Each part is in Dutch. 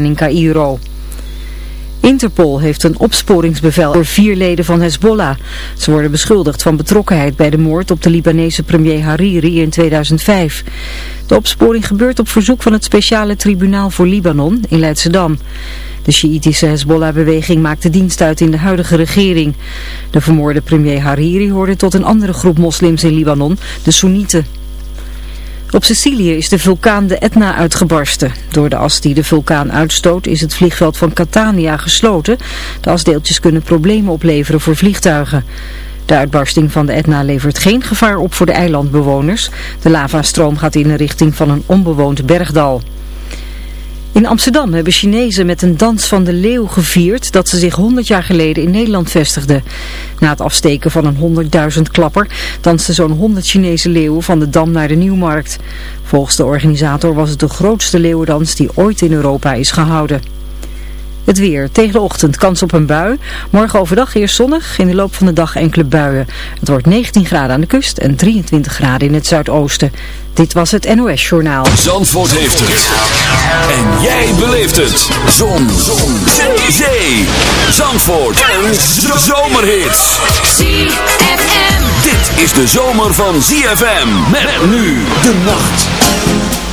in Cairo. Interpol heeft een opsporingsbevel voor vier leden van Hezbollah. Ze worden beschuldigd van betrokkenheid bij de moord op de Libanese premier Hariri in 2005. De opsporing gebeurt op verzoek van het speciale tribunaal voor Libanon in Leidschendam. De Sjiitische Hezbollah-beweging maakte dienst uit in de huidige regering. De vermoorde premier Hariri hoorde tot een andere groep moslims in Libanon, de Soenieten. Op Sicilië is de vulkaan de Etna uitgebarsten. Door de as die de vulkaan uitstoot is het vliegveld van Catania gesloten. De asdeeltjes kunnen problemen opleveren voor vliegtuigen. De uitbarsting van de Etna levert geen gevaar op voor de eilandbewoners. De lavastroom gaat in de richting van een onbewoond bergdal. In Amsterdam hebben Chinezen met een dans van de leeuw gevierd dat ze zich 100 jaar geleden in Nederland vestigden. Na het afsteken van een 100.000 klapper dansten zo'n 100 Chinese leeuwen van de Dam naar de Nieuwmarkt. Volgens de organisator was het de grootste leeuwendans die ooit in Europa is gehouden. Het weer. Tegen de ochtend kans op een bui. Morgen overdag eerst zonnig. In de loop van de dag enkele buien. Het wordt 19 graden aan de kust en 23 graden in het zuidoosten. Dit was het NOS Journaal. Zandvoort heeft het. En jij beleeft het. Zon. Zon. Zee. Zandvoort. Een zomerhit. ZFM. Dit is de zomer van ZFM. Met nu de nacht.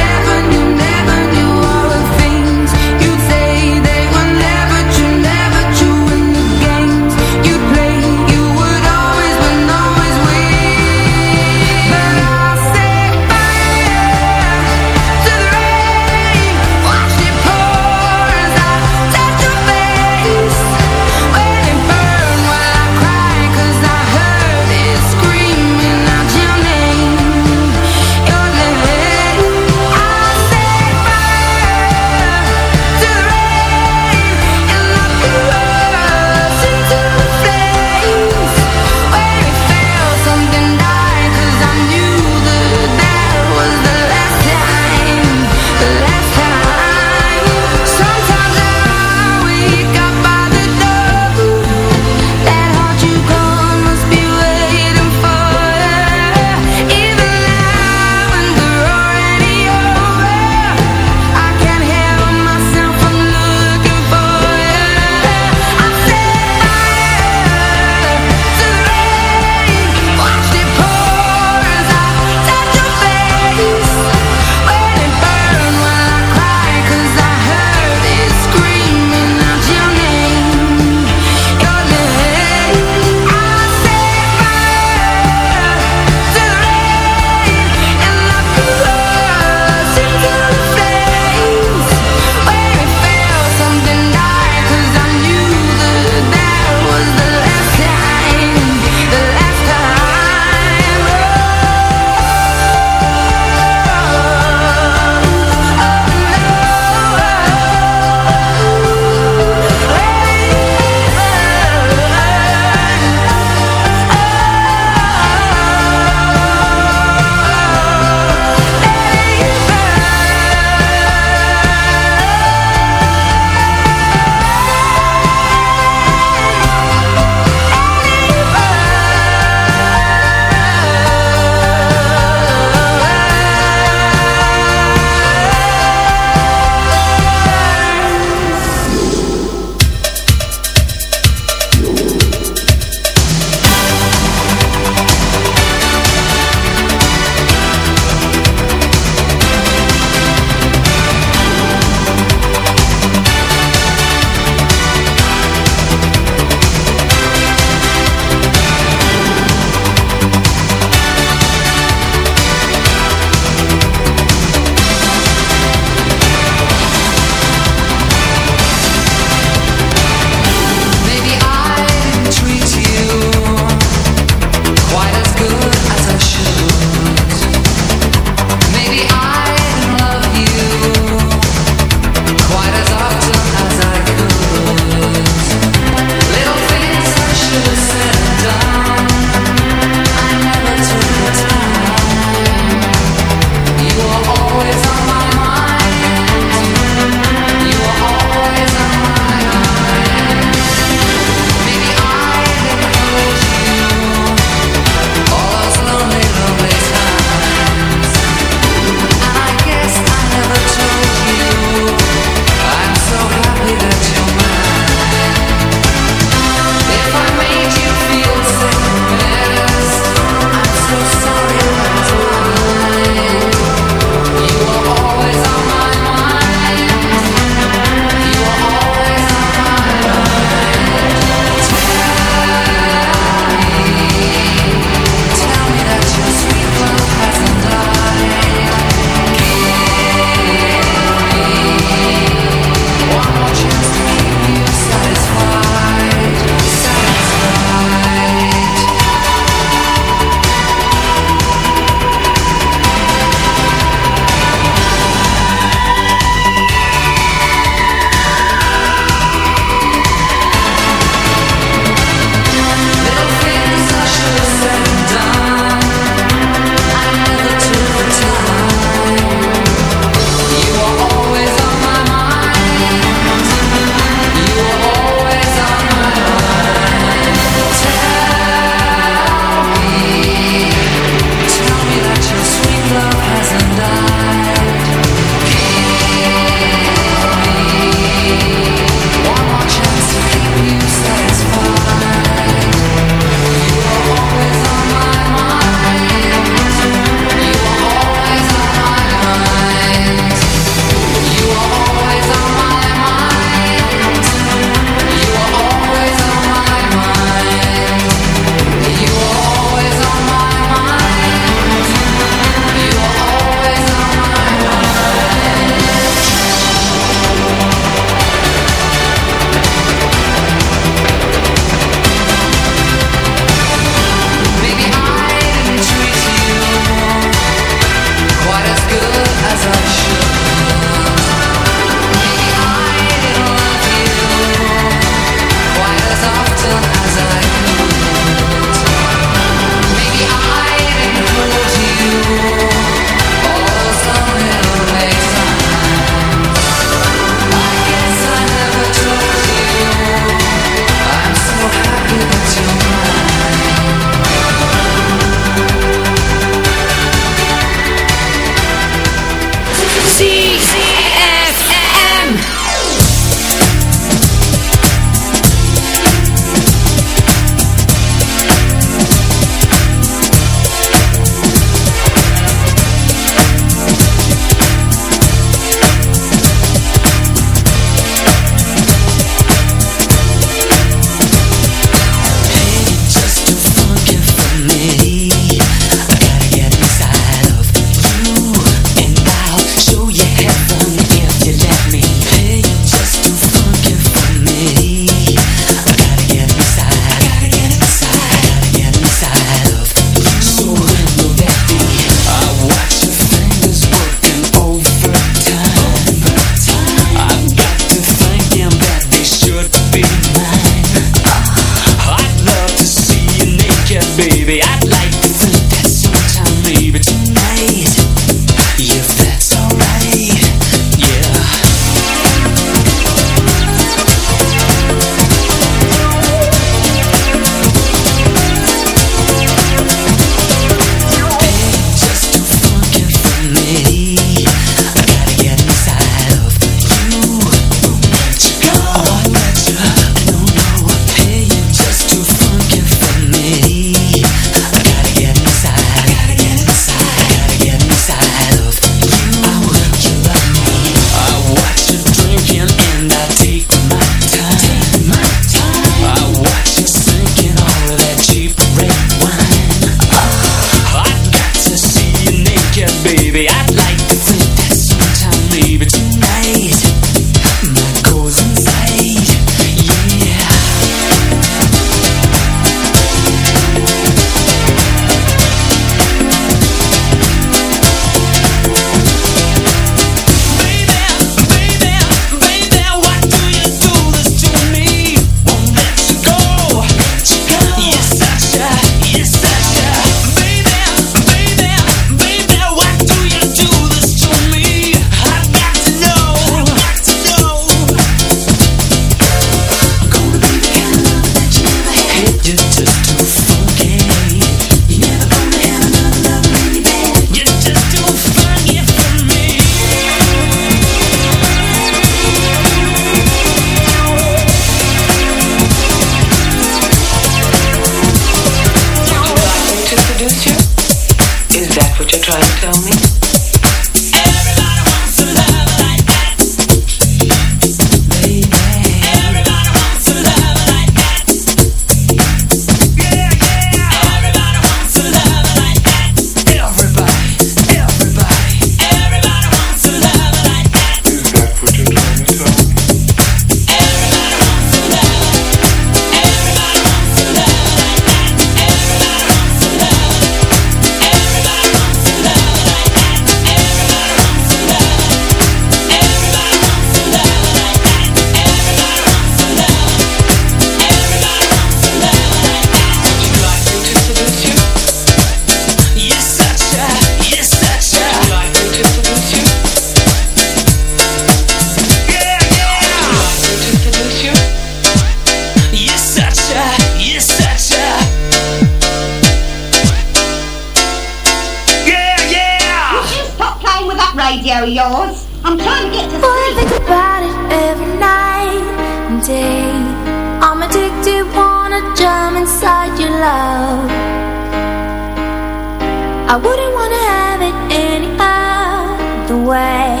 I wouldn't wanna have it any other way.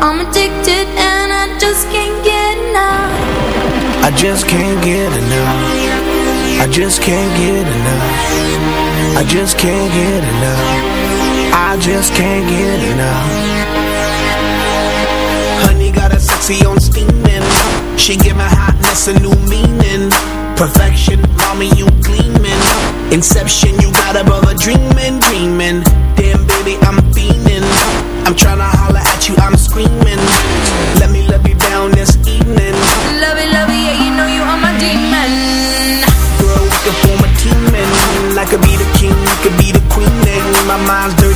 I'm addicted and I just can't get enough. I just can't get enough. I just can't get enough. I just can't get enough. Honey got a sexy on She new meaning. Perfection, mommy you Inception, you got above a dreaming, dreaming. Damn, baby, I'm fiending. I'm trying to holler at you, I'm screaming. Let me love you down this evening. Love it, love it, yeah, you know you are my demon. Girl, we can form a team, and I could be the king, you could be the queen, and my mind's dirty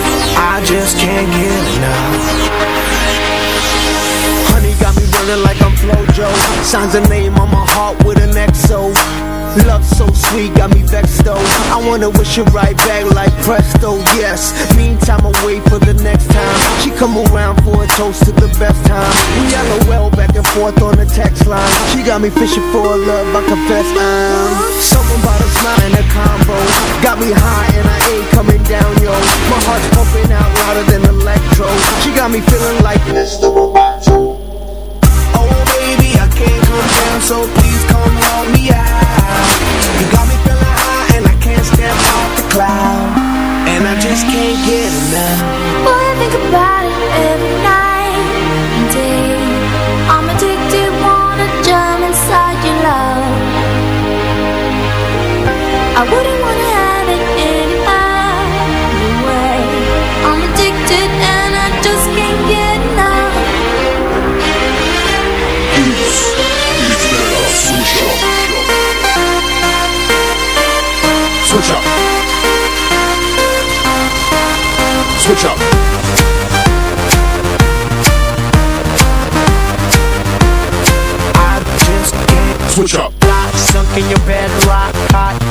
Honey got me running like I'm Flojo. Signs a name on my heart with an XO. Love so sweet, got me vexed though. I wanna wish it right back like presto, yes. Meantime, I wait for the next time. She come around for a toast to the best time. We LOL back forth on the text line. She got me fishing for love, I confess I'm something about a smile and a combo. Got me high and I ain't coming down, yo. My heart's pumping out louder than electro. She got me feeling like Mr. Roboto. Oh baby, I can't come down, so please come help me out. You got me feeling high and I can't step off the cloud. And I just can't get enough. Boy, I think about it every night Switch up. Switch up. I just can't Switch up. Block, sunk in your bed, rock hot,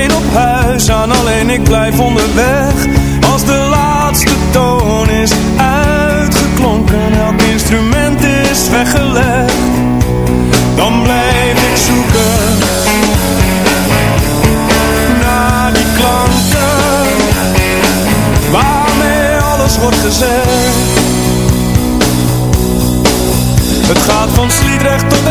ik blijf onderweg. Als de laatste toon is uitgeklonken, elk instrument is weggelegd Dan blijf ik zoeken Naar die klanken Waarmee alles wordt gezegd. Het gaat van Sliedrecht tot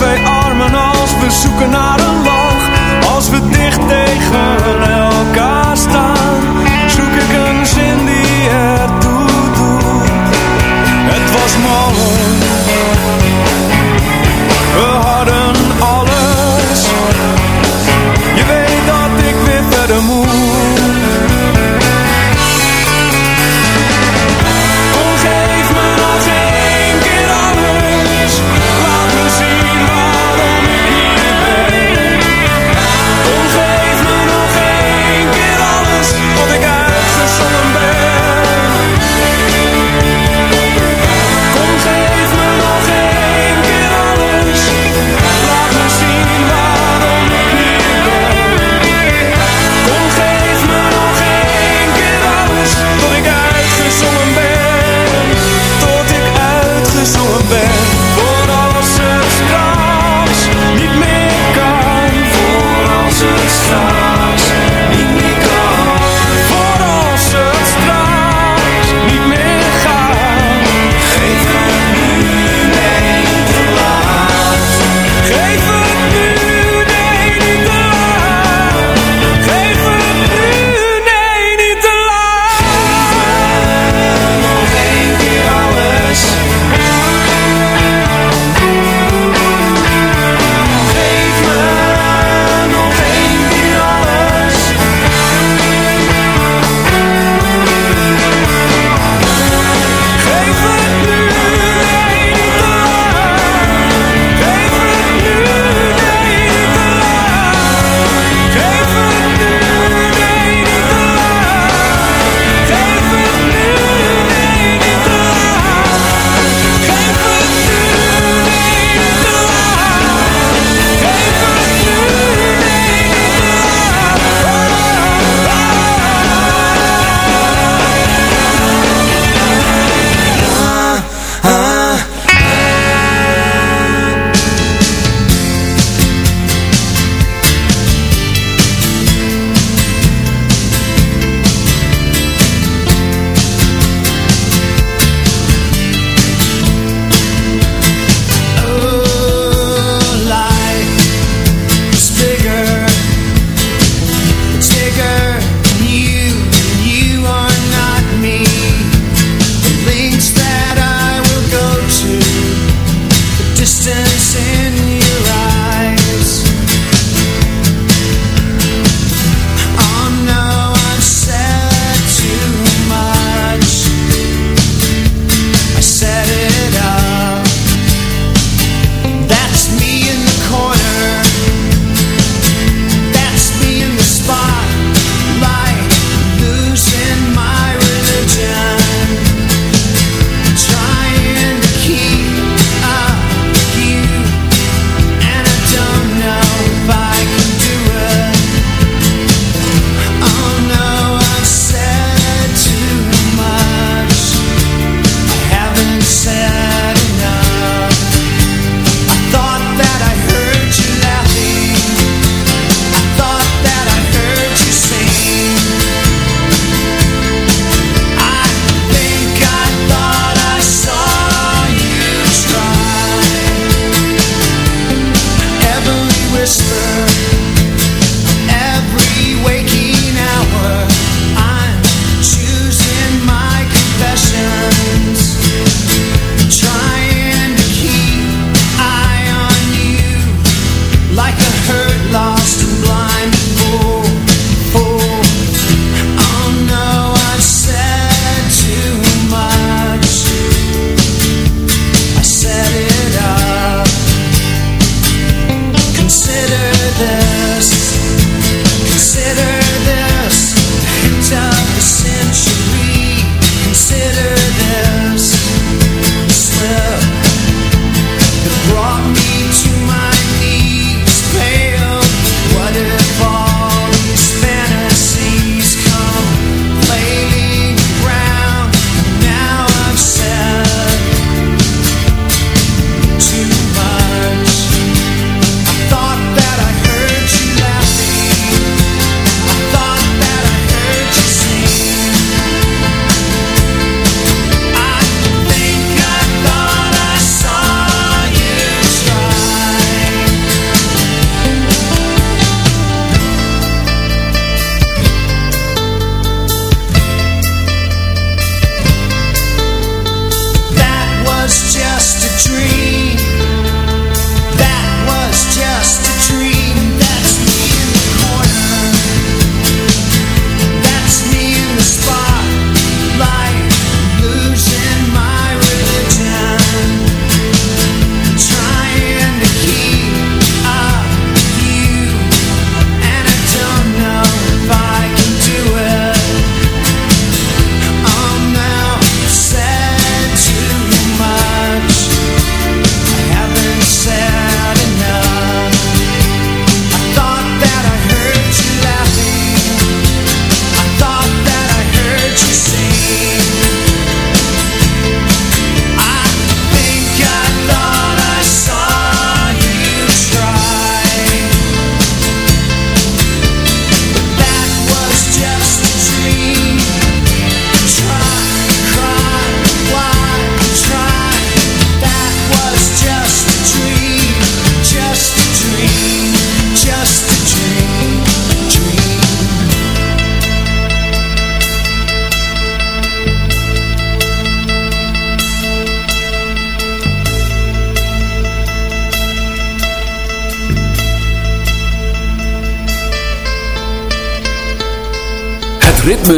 Twee armen Als we zoeken naar een lach Als we dicht tegen elkaar staan Zoek ik een zin die ertoe doet. Het was mooi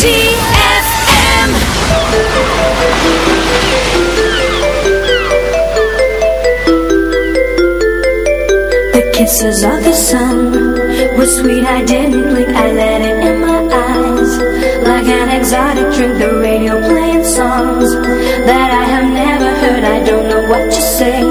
The kisses of the sun were sweet, I didn't blink, I let it in my eyes. Like an exotic drink, the radio playing songs that I have never heard, I don't know what to say.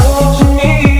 Told me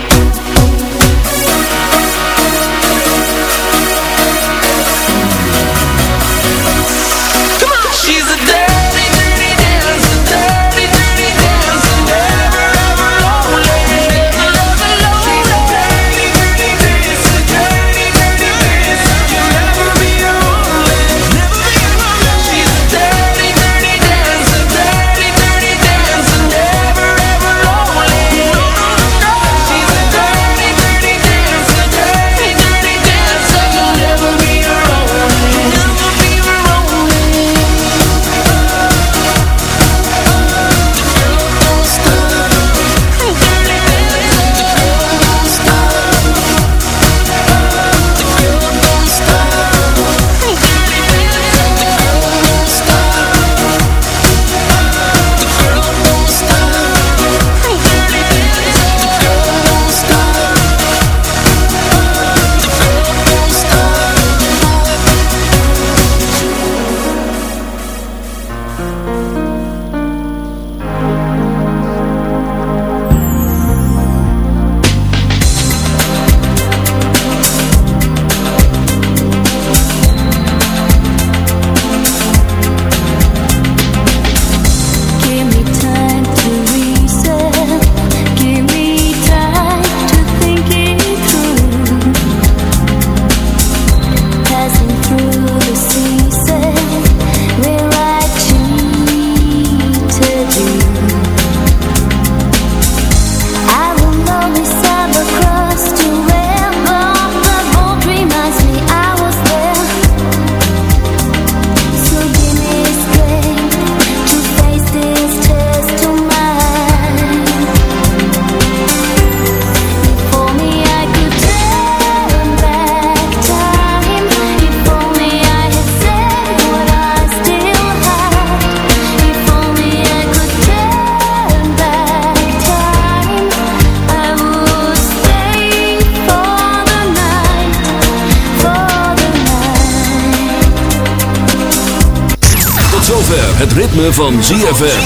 van ZFM.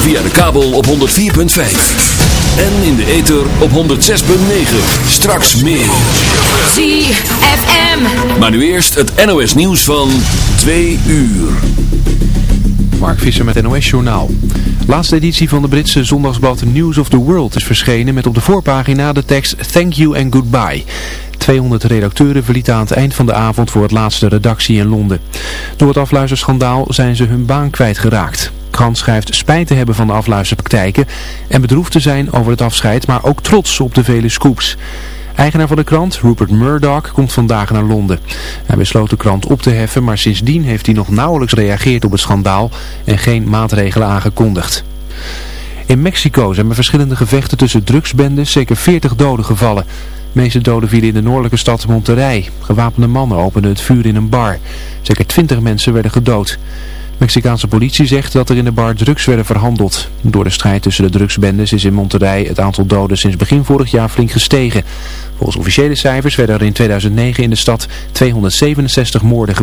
Via de kabel op 104.5. En in de ether op 106.9. Straks meer. ZFM. Maar nu eerst het NOS nieuws van 2 uur. Mark Visser met NOS Journaal. Laatste editie van de Britse zondagsblad News of the World is verschenen met op de voorpagina de tekst Thank you and goodbye. 200 redacteuren verlieten aan het eind van de avond voor het laatste redactie in Londen. Door het afluisterschandaal zijn ze hun baan kwijtgeraakt. Krant schrijft spijt te hebben van de afluisterpraktijken en bedroefd te zijn over het afscheid, maar ook trots op de vele scoops. Eigenaar van de krant, Rupert Murdoch, komt vandaag naar Londen. Hij besloot de krant op te heffen, maar sindsdien heeft hij nog nauwelijks gereageerd op het schandaal en geen maatregelen aangekondigd. In Mexico zijn bij verschillende gevechten tussen drugsbendes zeker 40 doden gevallen. De meeste doden vielen in de noordelijke stad Monterrey. Gewapende mannen openden het vuur in een bar. Zeker 20 mensen werden gedood. Mexicaanse politie zegt dat er in de bar drugs werden verhandeld. Door de strijd tussen de drugsbendes is in Monterrey het aantal doden sinds begin vorig jaar flink gestegen. Volgens officiële cijfers werden er in 2009 in de stad 267 moorden gepleegd.